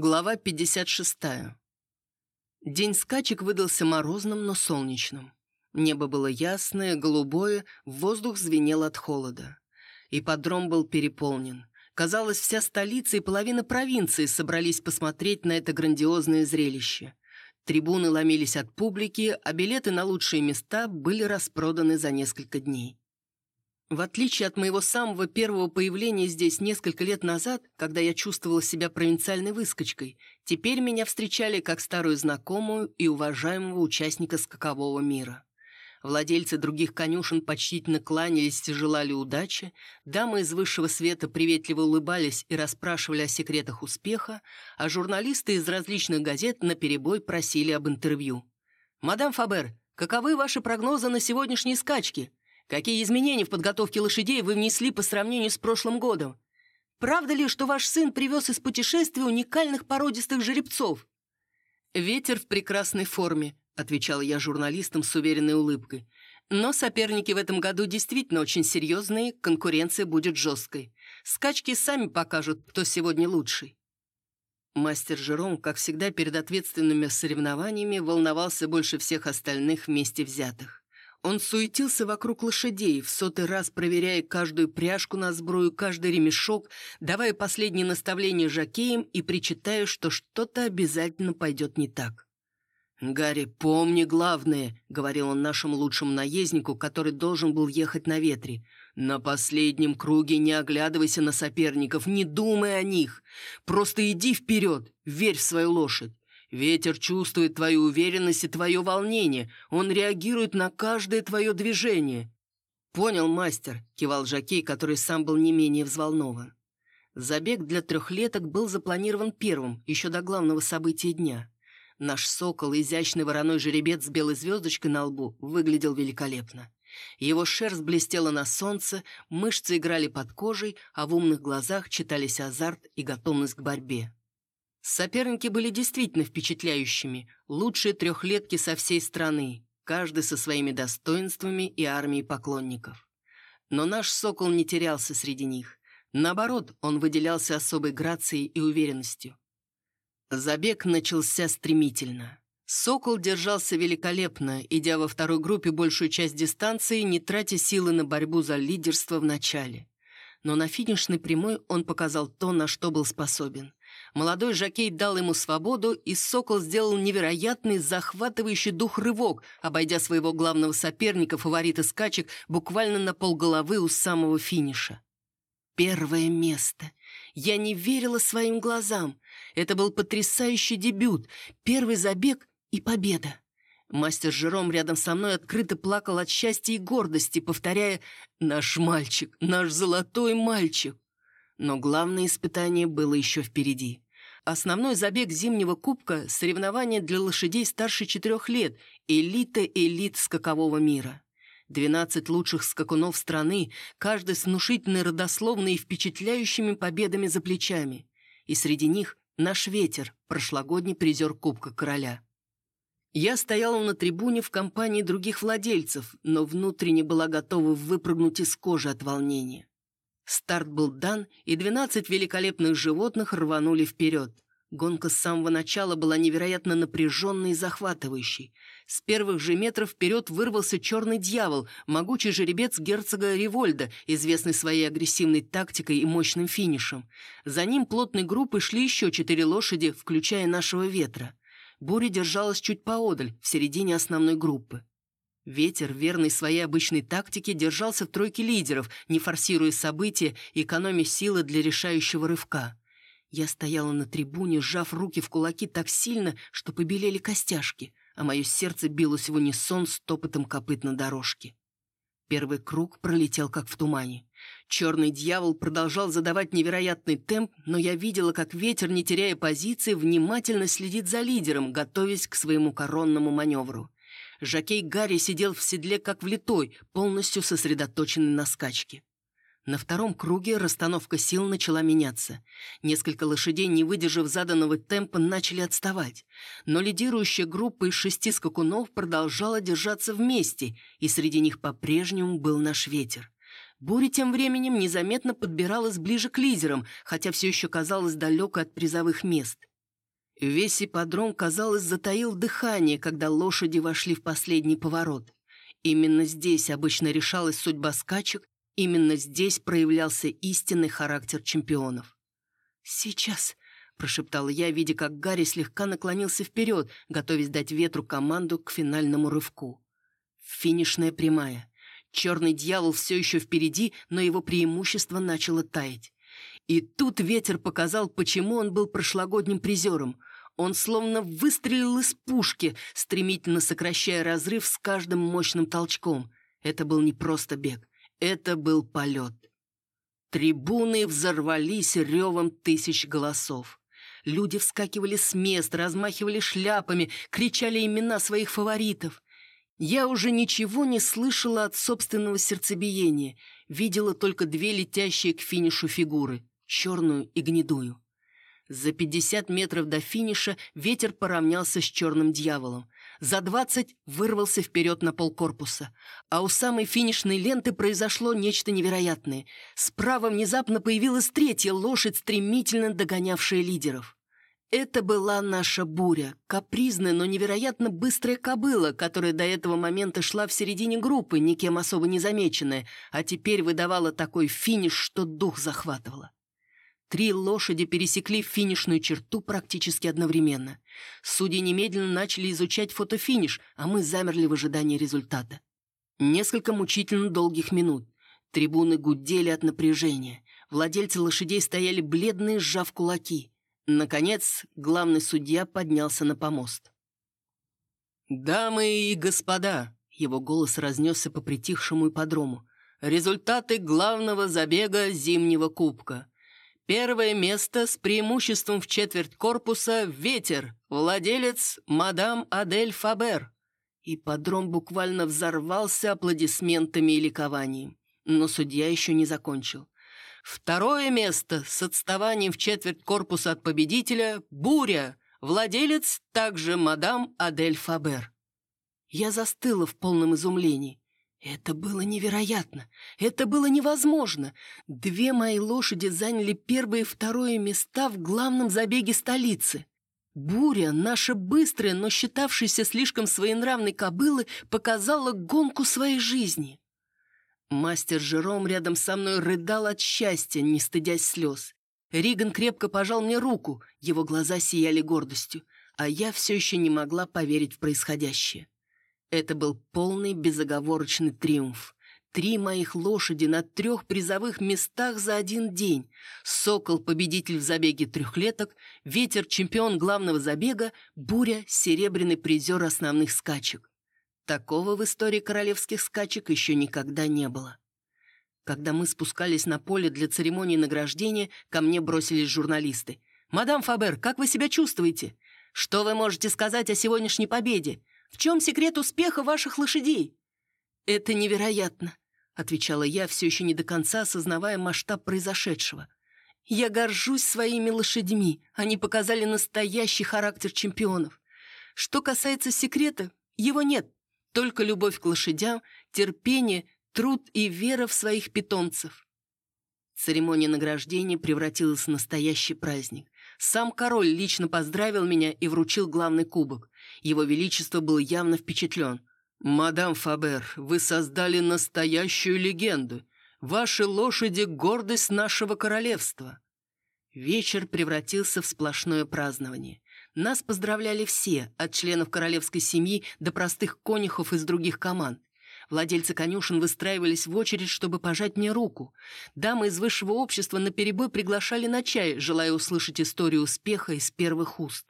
Глава 56. День скачек выдался морозным, но солнечным. Небо было ясное, голубое, воздух звенел от холода. Ипподром был переполнен. Казалось, вся столица и половина провинции собрались посмотреть на это грандиозное зрелище. Трибуны ломились от публики, а билеты на лучшие места были распроданы за несколько дней. В отличие от моего самого первого появления здесь несколько лет назад, когда я чувствовала себя провинциальной выскочкой, теперь меня встречали как старую знакомую и уважаемого участника скакового мира. Владельцы других конюшен почтительно кланялись и желали удачи, дамы из высшего света приветливо улыбались и расспрашивали о секретах успеха, а журналисты из различных газет наперебой просили об интервью. «Мадам Фабер, каковы ваши прогнозы на сегодняшние скачки?» Какие изменения в подготовке лошадей вы внесли по сравнению с прошлым годом? Правда ли, что ваш сын привез из путешествия уникальных породистых жеребцов?» «Ветер в прекрасной форме», — отвечала я журналистам с уверенной улыбкой. «Но соперники в этом году действительно очень серьезные, конкуренция будет жесткой. Скачки сами покажут, кто сегодня лучший». Мастер Жером, как всегда перед ответственными соревнованиями, волновался больше всех остальных вместе взятых. Он суетился вокруг лошадей, в сотый раз проверяя каждую пряжку на сбрую, каждый ремешок, давая последние наставления жакеям и причитая, что что-то обязательно пойдет не так. «Гарри, помни главное», — говорил он нашему лучшему наезднику, который должен был ехать на ветре. «На последнем круге не оглядывайся на соперников, не думай о них. Просто иди вперед, верь в свою лошадь. Ветер чувствует твою уверенность и твое волнение. Он реагирует на каждое твое движение». «Понял, мастер», — кивал Жакей, который сам был не менее взволнован. Забег для трехлеток был запланирован первым, еще до главного события дня. Наш сокол, изящный вороной жеребец с белой звездочкой на лбу, выглядел великолепно. Его шерсть блестела на солнце, мышцы играли под кожей, а в умных глазах читались азарт и готовность к борьбе. Соперники были действительно впечатляющими, лучшие трехлетки со всей страны, каждый со своими достоинствами и армией поклонников. Но наш «Сокол» не терялся среди них. Наоборот, он выделялся особой грацией и уверенностью. Забег начался стремительно. «Сокол» держался великолепно, идя во второй группе большую часть дистанции, не тратя силы на борьбу за лидерство в начале. Но на финишной прямой он показал то, на что был способен – Молодой жокей дал ему свободу, и Сокол сделал невероятный, захватывающий дух рывок, обойдя своего главного соперника, фаворита скачек, буквально на полголовы у самого финиша. Первое место. Я не верила своим глазам. Это был потрясающий дебют, первый забег и победа. Мастер Жером рядом со мной открыто плакал от счастья и гордости, повторяя «Наш мальчик, наш золотой мальчик». Но главное испытание было еще впереди. Основной забег зимнего кубка – соревнование для лошадей старше четырех лет, элита элит скакового мира. 12 лучших скакунов страны, каждый с внушительной родословной и впечатляющими победами за плечами. И среди них наш ветер, прошлогодний призер Кубка Короля. Я стояла на трибуне в компании других владельцев, но внутренне была готова выпрыгнуть из кожи от волнения. Старт был дан, и 12 великолепных животных рванули вперед. Гонка с самого начала была невероятно напряженной и захватывающей. С первых же метров вперед вырвался черный дьявол, могучий жеребец герцога Револьда, известный своей агрессивной тактикой и мощным финишем. За ним плотной группой шли еще четыре лошади, включая нашего ветра. Буря держалась чуть поодаль, в середине основной группы. Ветер, верный своей обычной тактике, держался в тройке лидеров, не форсируя события и экономя силы для решающего рывка. Я стояла на трибуне, сжав руки в кулаки так сильно, что побелели костяшки, а мое сердце билось в унисон с топотом копыт на дорожке. Первый круг пролетел как в тумане. Черный дьявол продолжал задавать невероятный темп, но я видела, как ветер, не теряя позиции, внимательно следит за лидером, готовясь к своему коронному маневру. Жакей Гарри сидел в седле как влитой, полностью сосредоточенный на скачке. На втором круге расстановка сил начала меняться. Несколько лошадей, не выдержав заданного темпа, начали отставать. Но лидирующая группа из шести скакунов продолжала держаться вместе, и среди них по-прежнему был наш ветер. Буря тем временем незаметно подбиралась ближе к лидерам, хотя все еще казалась далеко от призовых мест. Весь ипподром, казалось, затаил дыхание, когда лошади вошли в последний поворот. Именно здесь обычно решалась судьба скачек, именно здесь проявлялся истинный характер чемпионов. «Сейчас», — прошептала я, видя, как Гарри слегка наклонился вперед, готовясь дать ветру команду к финальному рывку. Финишная прямая. Черный дьявол все еще впереди, но его преимущество начало таять. И тут ветер показал, почему он был прошлогодним призером. Он словно выстрелил из пушки, стремительно сокращая разрыв с каждым мощным толчком. Это был не просто бег, это был полет. Трибуны взорвались ревом тысяч голосов. Люди вскакивали с мест, размахивали шляпами, кричали имена своих фаворитов. Я уже ничего не слышала от собственного сердцебиения, видела только две летящие к финишу фигуры — черную и гнедую. За 50 метров до финиша ветер поравнялся с черным дьяволом. За 20 вырвался вперед на полкорпуса. А у самой финишной ленты произошло нечто невероятное. Справа внезапно появилась третья лошадь, стремительно догонявшая лидеров. Это была наша буря, капризная, но невероятно быстрая кобыла, которая до этого момента шла в середине группы, никем особо не замеченная, а теперь выдавала такой финиш, что дух захватывала. Три лошади пересекли финишную черту практически одновременно. Судьи немедленно начали изучать фотофиниш, а мы замерли в ожидании результата. Несколько мучительно долгих минут. Трибуны гудели от напряжения. Владельцы лошадей стояли бледные, сжав кулаки. Наконец, главный судья поднялся на помост. «Дамы и господа!» — его голос разнесся по притихшему ипподрому. «Результаты главного забега Зимнего кубка. Первое место с преимуществом в четверть корпуса «Ветер», владелец мадам Адель Фабер». Ипподром буквально взорвался аплодисментами и ликованием. Но судья еще не закончил. Второе место с отставанием в четверть корпуса от победителя «Буря», владелец также мадам Адель Фабер. Я застыла в полном изумлении. Это было невероятно. Это было невозможно. Две мои лошади заняли первое и второе места в главном забеге столицы. Буря, наша быстрая, но считавшаяся слишком своенравной кобылы, показала гонку своей жизни. Мастер Жером рядом со мной рыдал от счастья, не стыдясь слез. Риган крепко пожал мне руку, его глаза сияли гордостью, а я все еще не могла поверить в происходящее. Это был полный безоговорочный триумф. Три моих лошади на трех призовых местах за один день. Сокол – победитель в забеге трехлеток, Ветер – чемпион главного забега, Буря – серебряный призер основных скачек. Такого в истории королевских скачек еще никогда не было. Когда мы спускались на поле для церемонии награждения, ко мне бросились журналисты. «Мадам Фабер, как вы себя чувствуете? Что вы можете сказать о сегодняшней победе? В чем секрет успеха ваших лошадей?» «Это невероятно», — отвечала я, все еще не до конца осознавая масштаб произошедшего. «Я горжусь своими лошадьми. Они показали настоящий характер чемпионов. Что касается секрета, его нет. Только любовь к лошадям, терпение, труд и вера в своих питомцев. Церемония награждения превратилась в настоящий праздник. Сам король лично поздравил меня и вручил главный кубок. Его Величество был явно впечатлен. «Мадам Фабер, вы создали настоящую легенду. Ваши лошади — гордость нашего королевства». Вечер превратился в сплошное празднование. Нас поздравляли все, от членов королевской семьи до простых конюхов из других команд. Владельцы конюшен выстраивались в очередь, чтобы пожать мне руку. Дамы из высшего общества наперебой приглашали на чай, желая услышать историю успеха из первых уст.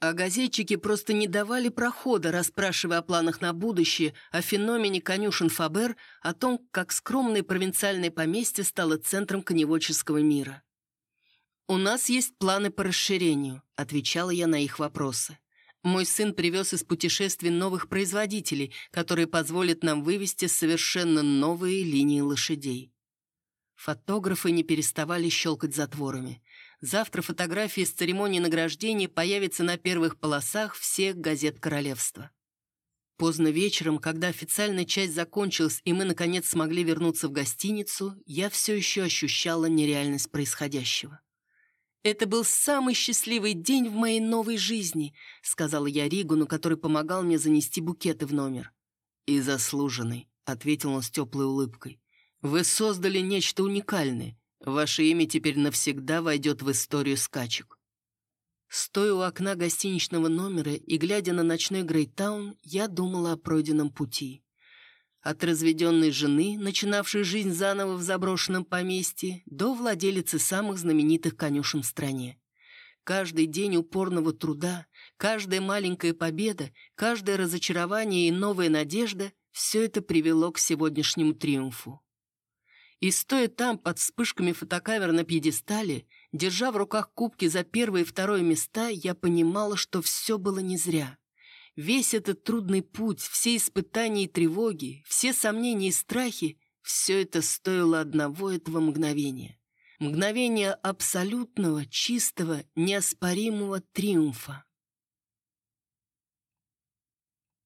А газетчики просто не давали прохода, расспрашивая о планах на будущее, о феномене конюшен Фабер, о том, как скромное провинциальное поместье стало центром коневодческого мира. «У нас есть планы по расширению», — отвечала я на их вопросы. «Мой сын привез из путешествий новых производителей, которые позволят нам вывести совершенно новые линии лошадей». Фотографы не переставали щелкать затворами. Завтра фотографии с церемонии награждения появятся на первых полосах всех газет королевства. Поздно вечером, когда официальная часть закончилась и мы, наконец, смогли вернуться в гостиницу, я все еще ощущала нереальность происходящего. «Это был самый счастливый день в моей новой жизни», — сказала я Ригуну, который помогал мне занести букеты в номер. «И заслуженный», — ответил он с теплой улыбкой. «Вы создали нечто уникальное. Ваше имя теперь навсегда войдет в историю скачек». Стоя у окна гостиничного номера и глядя на ночной Грейтаун, я думала о пройденном пути. От разведенной жены, начинавшей жизнь заново в заброшенном поместье, до владелицы самых знаменитых конюшен в стране. Каждый день упорного труда, каждая маленькая победа, каждое разочарование и новая надежда – все это привело к сегодняшнему триумфу. И стоя там под вспышками фотокамер на пьедестале, держа в руках кубки за первое и второе места, я понимала, что все было не зря. Весь этот трудный путь, все испытания и тревоги, все сомнения и страхи — все это стоило одного этого мгновения. Мгновения абсолютного, чистого, неоспоримого триумфа.